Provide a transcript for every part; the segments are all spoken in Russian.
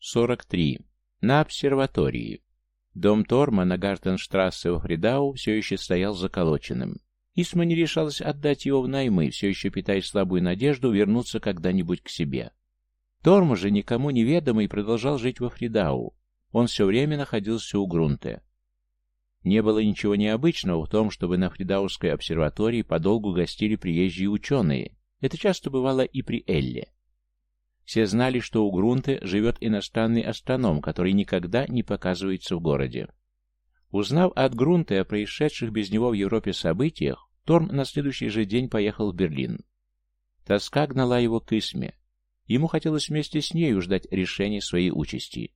43. На обсерватории. Дом Торма на Гартенштрассе во Фридау все еще стоял заколоченным. Исма не решалась отдать его в наймы, все еще питая слабую надежду вернуться когда-нибудь к себе. Торм же никому неведомый продолжал жить во Фридау. Он все время находился у Грунте. Не было ничего необычного в том, чтобы на Фридаусской обсерватории подолгу гостили приезжие ученые. Это часто бывало и при Элле. Все знали, что у Грунте живет иностранный астроном, который никогда не показывается в городе. Узнав от Грунте о происшедших без него в Европе событиях, Торм на следующий же день поехал в Берлин. Тоска гнала его к Исме. Ему хотелось вместе с нею ждать решения своей участи.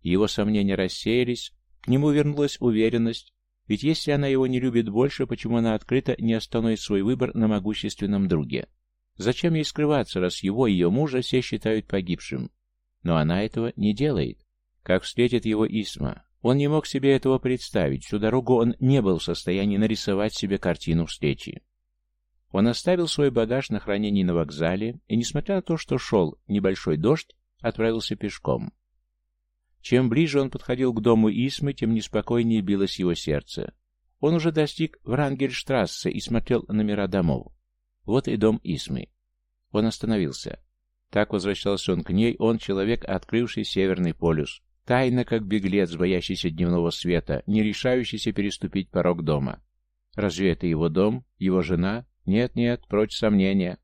Его сомнения рассеялись, к нему вернулась уверенность, ведь если она его не любит больше, почему она открыто не остановит свой выбор на могущественном друге? Зачем ей скрываться, раз его и ее мужа все считают погибшим? Но она этого не делает. Как встретит его Исма? Он не мог себе этого представить. Всю дорогу он не был в состоянии нарисовать себе картину встречи. Он оставил свой багаж на хранении на вокзале и, несмотря на то, что шел небольшой дождь, отправился пешком. Чем ближе он подходил к дому Исмы, тем неспокойнее билось его сердце. Он уже достиг Врангельштрассе и смотрел номера домов. Вот и дом Исмы. Он остановился. Так возвращался он к ней, он человек, открывший Северный полюс. Тайно, как беглец, боящийся дневного света, не решающийся переступить порог дома. Разве это его дом? Его жена? Нет-нет, прочь сомнения.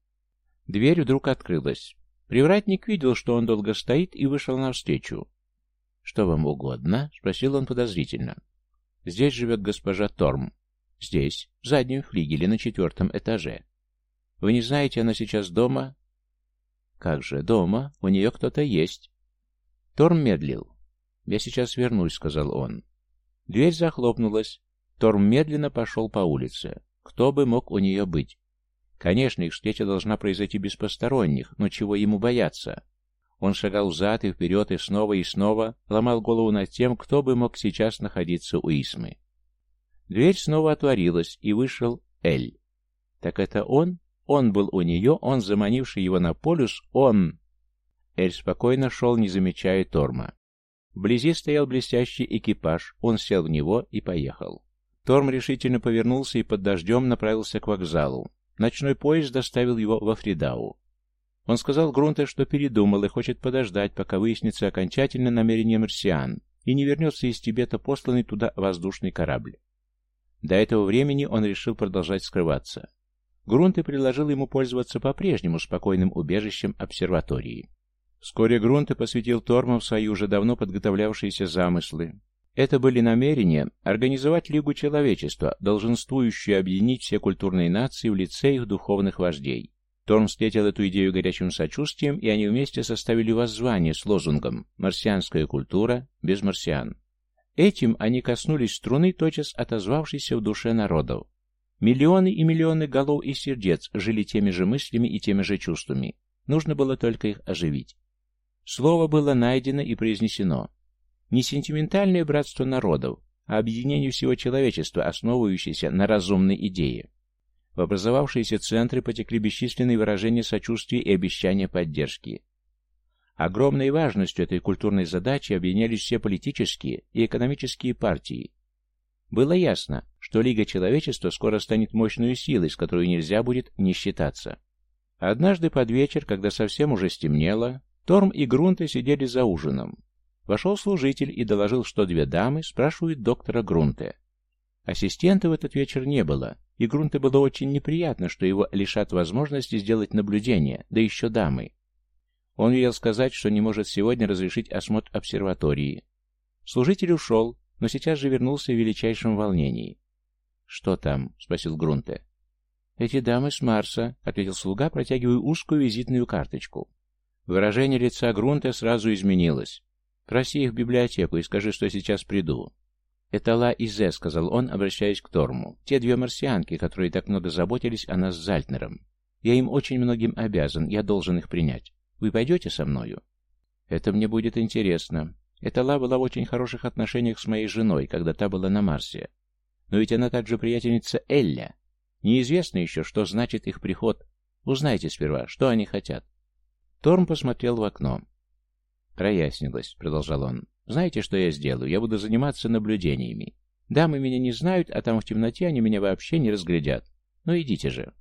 Дверь вдруг открылась. Привратник видел, что он долго стоит, и вышел навстречу. «Что вам угодно?» — спросил он подозрительно. «Здесь живет госпожа Торм. Здесь, в заднем флигеле, на четвертом этаже. Вы не знаете, она сейчас дома? Как же, дома? У нее кто-то есть. Торм медлил. Я сейчас вернусь, сказал он. Дверь захлопнулась. Торм медленно пошел по улице. Кто бы мог у нее быть? Конечно, их встреча должна произойти без посторонних, но чего ему бояться? Он шагал взад и вперед и снова и снова, ломал голову над тем, кто бы мог сейчас находиться у Исмы. Дверь снова отворилась, и вышел Эль. Так это он? Он был у нее, он, заманивший его на полюс, он... Эль спокойно шел, не замечая Торма. Вблизи стоял блестящий экипаж, он сел в него и поехал. Торм решительно повернулся и под дождем направился к вокзалу. Ночной поезд доставил его во Фридау. Он сказал Грунте, что передумал и хочет подождать, пока выяснится окончательно намерение марсиан, и не вернется из Тибета посланный туда воздушный корабль. До этого времени он решил продолжать скрываться. Грунт и предложил ему пользоваться по-прежнему спокойным убежищем обсерватории. Вскоре Грунт и посвятил Торму в свои уже давно подготовлявшиеся замыслы. Это были намерения организовать Лигу Человечества, долженствующую объединить все культурные нации в лице их духовных вождей. Торм встретил эту идею горячим сочувствием, и они вместе составили воззвание с лозунгом «Марсианская культура без марсиан». Этим они коснулись струны, тотчас отозвавшейся в душе народов. Миллионы и миллионы голов и сердец жили теми же мыслями и теми же чувствами. Нужно было только их оживить. Слово было найдено и произнесено. Не сентиментальное братство народов, а объединение всего человечества, основывающееся на разумной идее. В образовавшиеся центры потекли бесчисленные выражения сочувствия и обещания поддержки. Огромной важностью этой культурной задачи объединялись все политические и экономические партии, было ясно, что Лига Человечества скоро станет мощной силой, с которой нельзя будет не считаться. Однажды под вечер, когда совсем уже стемнело, Торм и Грунте сидели за ужином. Вошел служитель и доложил, что две дамы спрашивают доктора Грунте. Ассистента в этот вечер не было, и Грунте было очень неприятно, что его лишат возможности сделать наблюдение, да еще дамы. Он велел сказать, что не может сегодня разрешить осмотр обсерватории. Служитель ушел, но сейчас же вернулся в величайшем волнении. «Что там?» — спросил Грунте. «Эти дамы с Марса», — ответил слуга, протягивая узкую визитную карточку. Выражение лица Грунте сразу изменилось. «Проси их в библиотеку и скажи, что сейчас приду». «Это Ла и Зе», — сказал он, обращаясь к Торму. «Те две марсианки, которые так много заботились о нас с Зальтнером. Я им очень многим обязан, я должен их принять. Вы пойдете со мною?» «Это мне будет интересно. Эта Ла была в очень хороших отношениях с моей женой, когда та была на Марсе. Но ведь она также приятельница Элля. Неизвестно еще, что значит их приход. Узнайте сперва, что они хотят. Торм посмотрел в окно. «Прояснилось», — продолжал он. «Знаете, что я сделаю? Я буду заниматься наблюдениями. Дамы меня не знают, а там в темноте они меня вообще не разглядят. Ну идите же».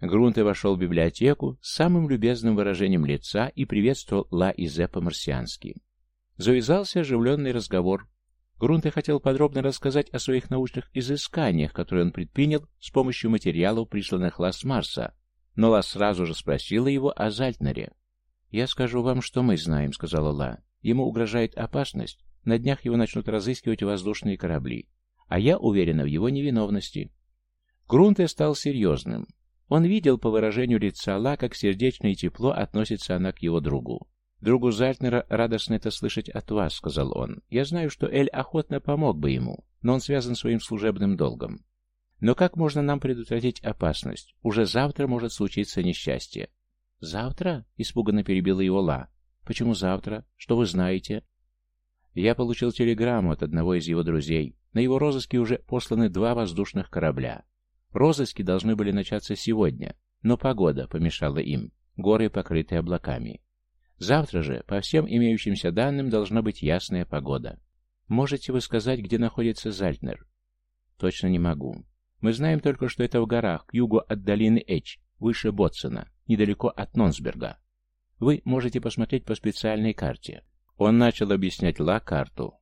Грунте вошел в библиотеку с самым любезным выражением лица и приветствовал Ла и Зе по-марсиански. Завязался оживленный разговор. Грунте хотел подробно рассказать о своих научных изысканиях, которые он предпринял с помощью материалов, присланных Ла с Марса, но Ла сразу же спросила его о Зальтнере. «Я скажу вам, что мы знаем», — сказала Ла. «Ему угрожает опасность. На днях его начнут разыскивать воздушные корабли. А я уверена в его невиновности». Грунте стал серьезным. Он видел по выражению лица Ла, как сердечно и тепло относится она к его другу. «Другу Зальтнера радостно это слышать от вас», — сказал он. «Я знаю, что Эль охотно помог бы ему, но он связан своим служебным долгом. Но как можно нам предотвратить опасность? Уже завтра может случиться несчастье». «Завтра?» — испуганно перебила его Ла. «Почему завтра? Что вы знаете?» Я получил телеграмму от одного из его друзей. На его розыске уже посланы два воздушных корабля. Розыски должны были начаться сегодня, но погода помешала им, горы покрыты облаками. Завтра же, по всем имеющимся данным, должна быть ясная погода. Можете вы сказать, где находится Зальтнер? Точно не могу. Мы знаем только, что это в горах, к югу от долины Эч, выше Ботсона, недалеко от Нонсберга. Вы можете посмотреть по специальной карте. Он начал объяснять Ла карту.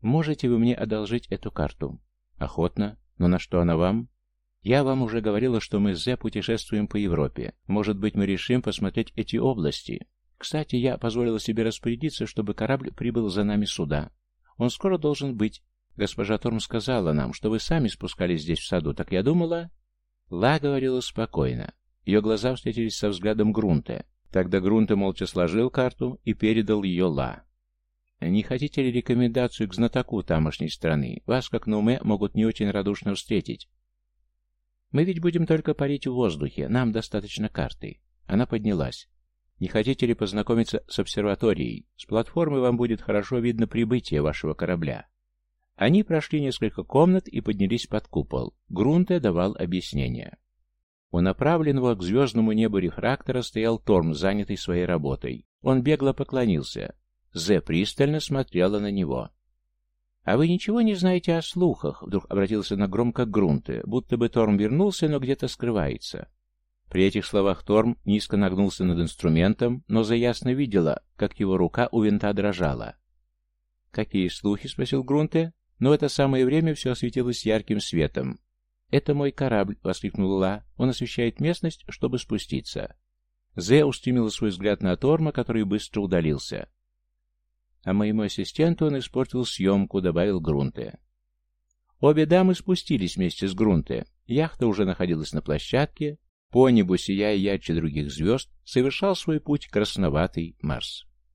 Можете вы мне одолжить эту карту? Охотно. Но на что она вам? Я вам уже говорила, что мы с Зе путешествуем по Европе. Может быть, мы решим посмотреть эти области. Кстати, я позволила себе распорядиться, чтобы корабль прибыл за нами сюда. Он скоро должен быть. Госпожа Торм сказала нам, что вы сами спускались здесь в саду, так я думала... Ла говорила спокойно. Ее глаза встретились со взглядом Грунта. Тогда Грунта молча сложил карту и передал ее Ла. «Не хотите ли рекомендацию к знатоку тамошней страны? Вас, как Нуме, могут не очень радушно встретить. Мы ведь будем только парить в воздухе, нам достаточно карты. Она поднялась. Не хотите ли познакомиться с обсерваторией? С платформы вам будет хорошо видно прибытие вашего корабля. Они прошли несколько комнат и поднялись под купол. Грунте давал объяснение. У направленного к звездному небу рефрактора стоял Торм, занятый своей работой. Он бегло поклонился. Зе пристально смотрела на него. «А вы ничего не знаете о слухах?» — вдруг обратился на громко Грунте, будто бы Торм вернулся, но где-то скрывается. При этих словах Торм низко нагнулся над инструментом, но заясно видела, как его рука у винта дрожала. «Какие слухи?» — спросил Грунте, но в это самое время все осветилось ярким светом. «Это мой корабль!» — воскликнула Ла. «Он освещает местность, чтобы спуститься». Зе устремила свой взгляд на Торма, который быстро удалился. А моему ассистенту он испортил съемку, добавил Грунте. Обе дамы спустились вместе с Грунте. Яхта уже находилась на площадке. По небу, сияя ярче других звезд, совершал свой путь красноватый Марс.